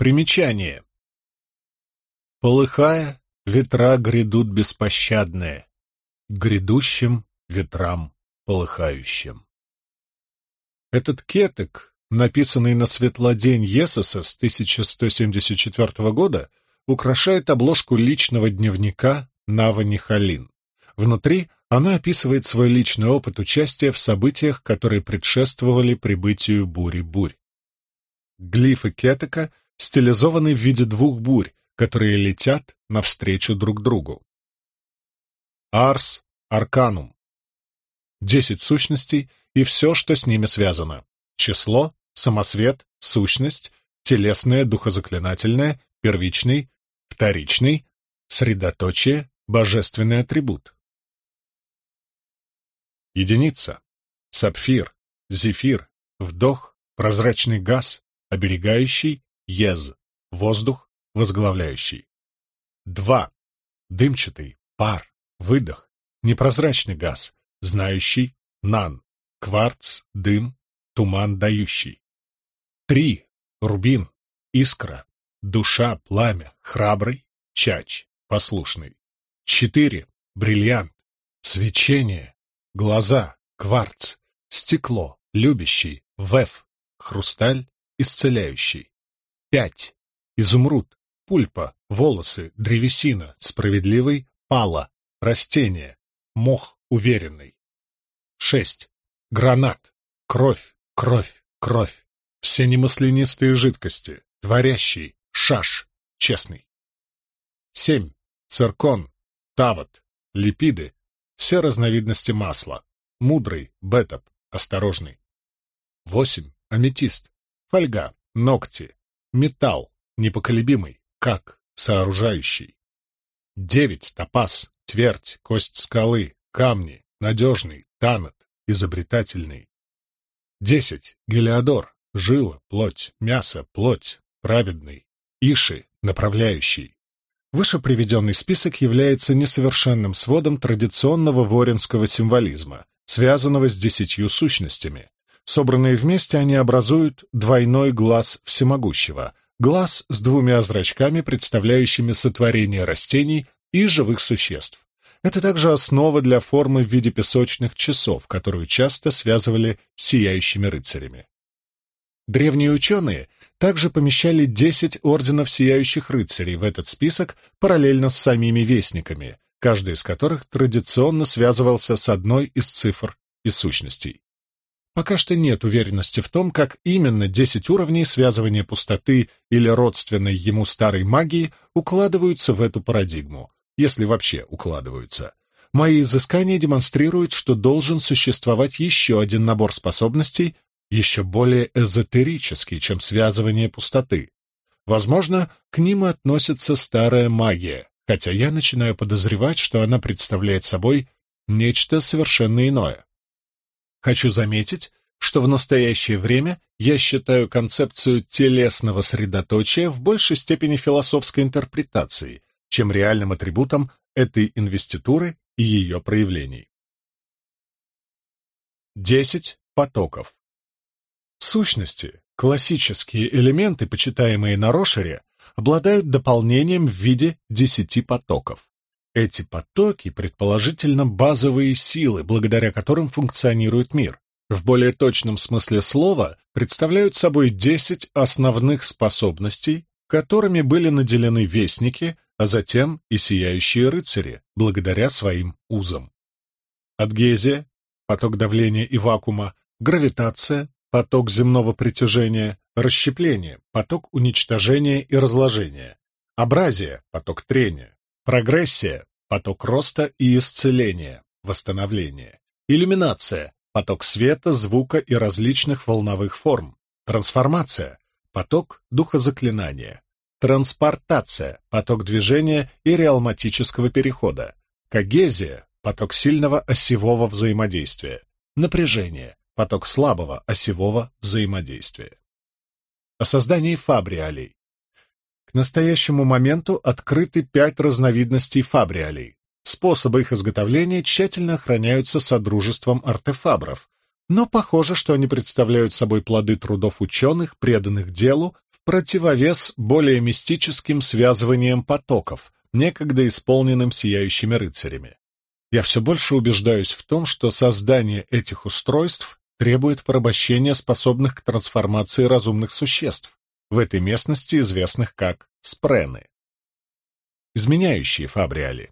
Примечание. Полыхая, ветра грядут беспощадные, грядущим ветрам полыхающим. Этот кетек, написанный на светлодень Есоса с 1174 года, украшает обложку личного дневника Навани Халин. Внутри она описывает свой личный опыт участия в событиях, которые предшествовали прибытию бури-бурь. Глифы кетека стилизованы в виде двух бурь, которые летят навстречу друг другу. Арс Арканум. Десять сущностей и все, что с ними связано. Число, самосвет, сущность, телесное, духозаклинательное, первичный, вторичный, средоточие, божественный атрибут. Единица. Сапфир, зефир, вдох, прозрачный газ, оберегающий, ез, воздух, возглавляющий. Два. Дымчатый, пар, выдох, непрозрачный газ, знающий, нан, кварц, дым, туман дающий. Три. Рубин, искра, душа, пламя, храбрый, чач, послушный. Четыре. Бриллиант, свечение, глаза, кварц, стекло, любящий, веф, хрусталь, исцеляющий. Пять. Изумруд, пульпа, волосы, древесина, справедливый, пала, растение, мох уверенный. Шесть. Гранат, кровь, кровь, кровь. Все немыслянистые жидкости, творящий, шаш, честный. Семь. Циркон, тавот, липиды, все разновидности масла. Мудрый, бетап, осторожный. Восемь. Аметист. Фольга, ногти. Металл, непоколебимый, как сооружающий. Девять. Топаз, твердь, кость скалы, камни, надежный, танат, изобретательный. Десять. Гелиодор, жила, плоть, мясо, плоть, праведный. Иши, направляющий. Выше приведенный список является несовершенным сводом традиционного воринского символизма, связанного с десятью сущностями. Собранные вместе они образуют двойной глаз всемогущего, глаз с двумя зрачками, представляющими сотворение растений и живых существ. Это также основа для формы в виде песочных часов, которую часто связывали с сияющими рыцарями. Древние ученые также помещали десять орденов сияющих рыцарей в этот список параллельно с самими вестниками, каждый из которых традиционно связывался с одной из цифр и сущностей. Пока что нет уверенности в том, как именно десять уровней связывания пустоты или родственной ему старой магии укладываются в эту парадигму, если вообще укладываются. Мои изыскания демонстрируют, что должен существовать еще один набор способностей, еще более эзотерический, чем связывание пустоты. Возможно, к ним относится старая магия, хотя я начинаю подозревать, что она представляет собой нечто совершенно иное. Хочу заметить, что в настоящее время я считаю концепцию телесного средоточия в большей степени философской интерпретацией, чем реальным атрибутом этой инвеституры и ее проявлений. Десять потоков сущности, классические элементы, почитаемые на Рошере, обладают дополнением в виде десяти потоков. Эти потоки, предположительно, базовые силы, благодаря которым функционирует мир. В более точном смысле слова представляют собой десять основных способностей, которыми были наделены вестники, а затем и сияющие рыцари, благодаря своим узам. Адгезия, поток давления и вакуума, гравитация, поток земного притяжения, расщепление, поток уничтожения и разложения, абразия, поток трения, прогрессия, поток роста и исцеления, восстановления, иллюминация, поток света, звука и различных волновых форм, трансформация, поток духозаклинания, транспортация, поток движения и реалматического перехода, когезия, поток сильного осевого взаимодействия, напряжение, поток слабого осевого взаимодействия. О создании фабриалей. К настоящему моменту открыты пять разновидностей фабриалей. Способы их изготовления тщательно охраняются Содружеством артефабров, но похоже, что они представляют собой плоды трудов ученых, преданных делу в противовес более мистическим связываниям потоков, некогда исполненным сияющими рыцарями. Я все больше убеждаюсь в том, что создание этих устройств требует порабощения способных к трансформации разумных существ, в этой местности известных как спрены. Изменяющие фабриали.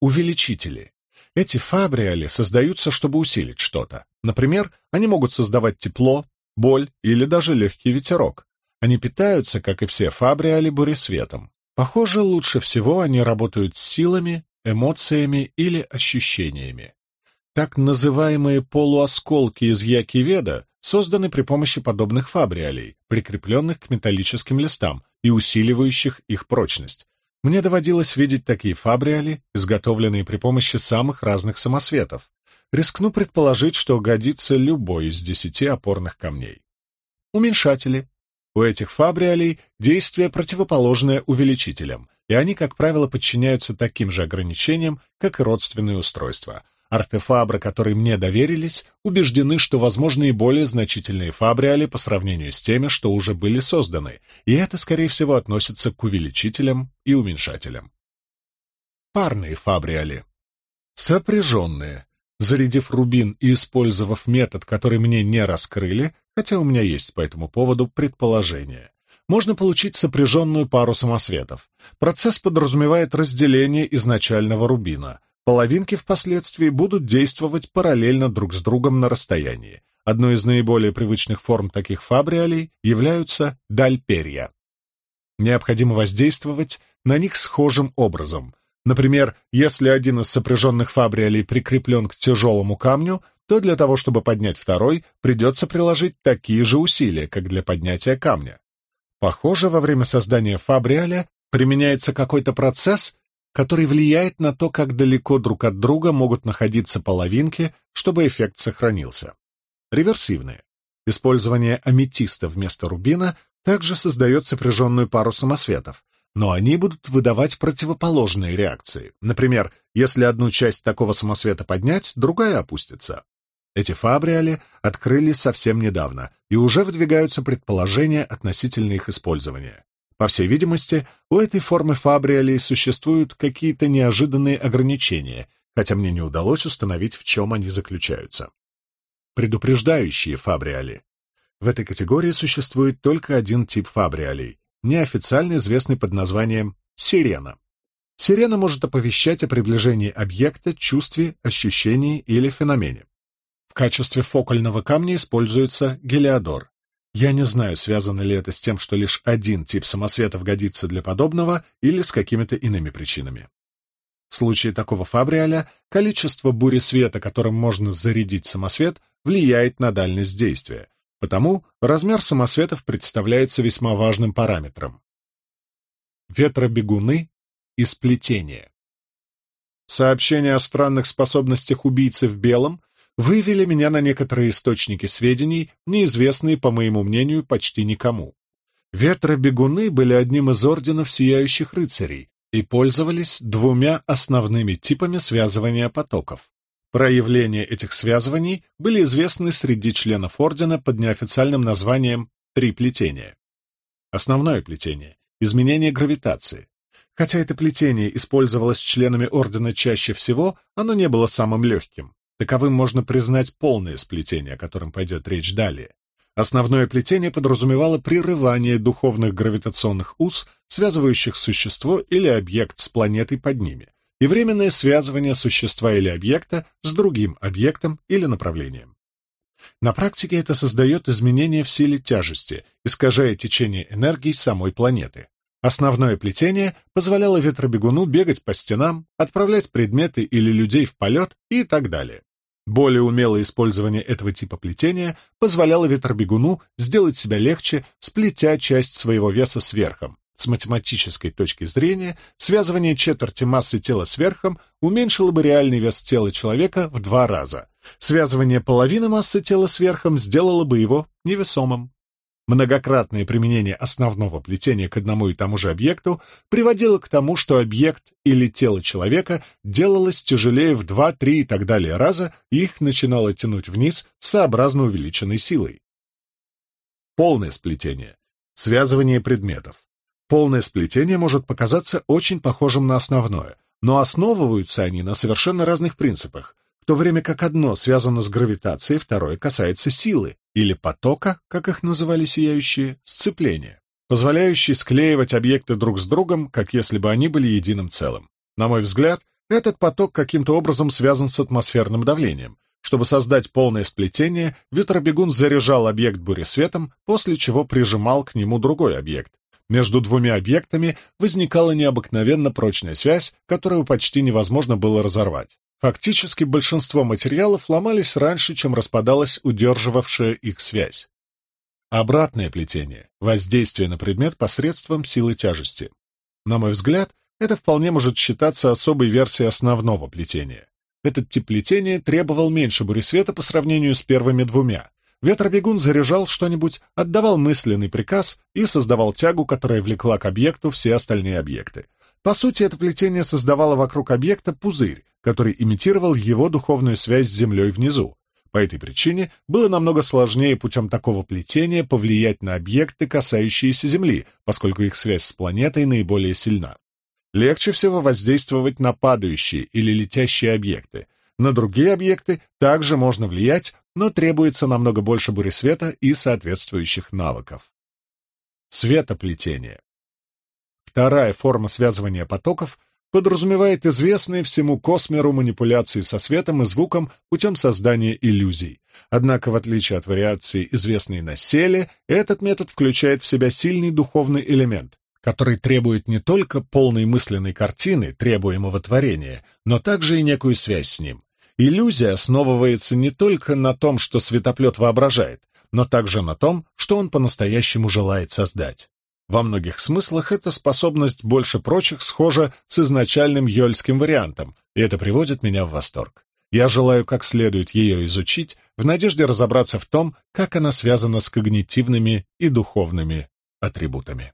Увеличители. Эти фабриали создаются, чтобы усилить что-то. Например, они могут создавать тепло, боль или даже легкий ветерок. Они питаются, как и все фабриали, буресветом. Похоже, лучше всего они работают с силами, эмоциями или ощущениями. Так называемые полуосколки из Якиведа созданы при помощи подобных фабриалей, прикрепленных к металлическим листам и усиливающих их прочность. Мне доводилось видеть такие фабриали, изготовленные при помощи самых разных самосветов. Рискну предположить, что годится любой из десяти опорных камней. Уменьшатели. У этих фабриалей действие противоположное увеличителям, и они, как правило, подчиняются таким же ограничениям, как и родственные устройства. Артефабры, которые мне доверились, убеждены, что возможны и более значительные фабриали по сравнению с теми, что уже были созданы, и это, скорее всего, относится к увеличителям и уменьшателям. Парные фабриали. Сопряженные. Зарядив рубин и использовав метод, который мне не раскрыли, хотя у меня есть по этому поводу предположение, можно получить сопряженную пару самосветов. Процесс подразумевает разделение изначального рубина — Половинки впоследствии будут действовать параллельно друг с другом на расстоянии. Одной из наиболее привычных форм таких фабриалей являются дальперья. Необходимо воздействовать на них схожим образом. Например, если один из сопряженных фабриалей прикреплен к тяжелому камню, то для того, чтобы поднять второй, придется приложить такие же усилия, как для поднятия камня. Похоже, во время создания фабриаля применяется какой-то процесс, который влияет на то, как далеко друг от друга могут находиться половинки, чтобы эффект сохранился. Реверсивные. Использование аметиста вместо рубина также создает сопряженную пару самосветов, но они будут выдавать противоположные реакции. Например, если одну часть такого самосвета поднять, другая опустится. Эти фабриали открылись совсем недавно, и уже выдвигаются предположения относительно их использования. По всей видимости, у этой формы фабриалей существуют какие-то неожиданные ограничения, хотя мне не удалось установить, в чем они заключаются. Предупреждающие фабриали. В этой категории существует только один тип фабриалей, неофициально известный под названием сирена. Сирена может оповещать о приближении объекта, чувстве, ощущении или феномене. В качестве фокального камня используется гелиодор. Я не знаю, связано ли это с тем, что лишь один тип самосветов годится для подобного, или с какими-то иными причинами. В случае такого фабриаля количество бури света, которым можно зарядить самосвет, влияет на дальность действия, потому размер самосветов представляется весьма важным параметром. Ветробегуны и сплетение. Сообщение о странных способностях убийцы в белом вывели меня на некоторые источники сведений, неизвестные, по моему мнению, почти никому. Ветробегуны были одним из орденов сияющих рыцарей и пользовались двумя основными типами связывания потоков. Проявления этих связываний были известны среди членов ордена под неофициальным названием «три плетения». Основное плетение — изменение гравитации. Хотя это плетение использовалось членами ордена чаще всего, оно не было самым легким. Таковым можно признать полное сплетение, о котором пойдет речь далее. Основное плетение подразумевало прерывание духовных гравитационных уз, связывающих существо или объект с планетой под ними, и временное связывание существа или объекта с другим объектом или направлением. На практике это создает изменения в силе тяжести, искажая течение энергии самой планеты. Основное плетение позволяло ветробегуну бегать по стенам, отправлять предметы или людей в полет и так далее. Более умелое использование этого типа плетения позволяло ветробегуну сделать себя легче, сплетя часть своего веса с верхом. С математической точки зрения, связывание четверти массы тела с верхом уменьшило бы реальный вес тела человека в два раза. Связывание половины массы тела с верхом сделало бы его невесомым. Многократное применение основного плетения к одному и тому же объекту приводило к тому, что объект или тело человека делалось тяжелее в 2, 3 и так далее раза, и их начинало тянуть вниз сообразно увеличенной силой. Полное сплетение Связывание предметов. Полное сплетение может показаться очень похожим на основное, но основываются они на совершенно разных принципах, в то время как одно связано с гравитацией, второе касается силы, или потока, как их называли сияющие, сцепления, позволяющий склеивать объекты друг с другом, как если бы они были единым целым. На мой взгляд, этот поток каким-то образом связан с атмосферным давлением. Чтобы создать полное сплетение, ветробегун заряжал объект буресветом, после чего прижимал к нему другой объект. Между двумя объектами возникала необыкновенно прочная связь, которую почти невозможно было разорвать. Фактически большинство материалов ломались раньше, чем распадалась удерживавшая их связь. Обратное плетение — воздействие на предмет посредством силы тяжести. На мой взгляд, это вполне может считаться особой версией основного плетения. Этот тип плетения требовал меньше буресвета по сравнению с первыми двумя. Ветробегун заряжал что-нибудь, отдавал мысленный приказ и создавал тягу, которая влекла к объекту все остальные объекты. По сути, это плетение создавало вокруг объекта пузырь, который имитировал его духовную связь с Землей внизу. По этой причине было намного сложнее путем такого плетения повлиять на объекты, касающиеся Земли, поскольку их связь с планетой наиболее сильна. Легче всего воздействовать на падающие или летящие объекты. На другие объекты также можно влиять, но требуется намного больше буресвета и соответствующих навыков. Светоплетение. Вторая форма связывания потоков подразумевает известные всему космеру манипуляции со светом и звуком путем создания иллюзий. Однако, в отличие от вариации, известной на селе, этот метод включает в себя сильный духовный элемент, который требует не только полной мысленной картины требуемого творения, но также и некую связь с ним. Иллюзия основывается не только на том, что светоплет воображает, но также на том, что он по-настоящему желает создать. Во многих смыслах эта способность больше прочих схожа с изначальным йольским вариантом, и это приводит меня в восторг. Я желаю как следует ее изучить, в надежде разобраться в том, как она связана с когнитивными и духовными атрибутами.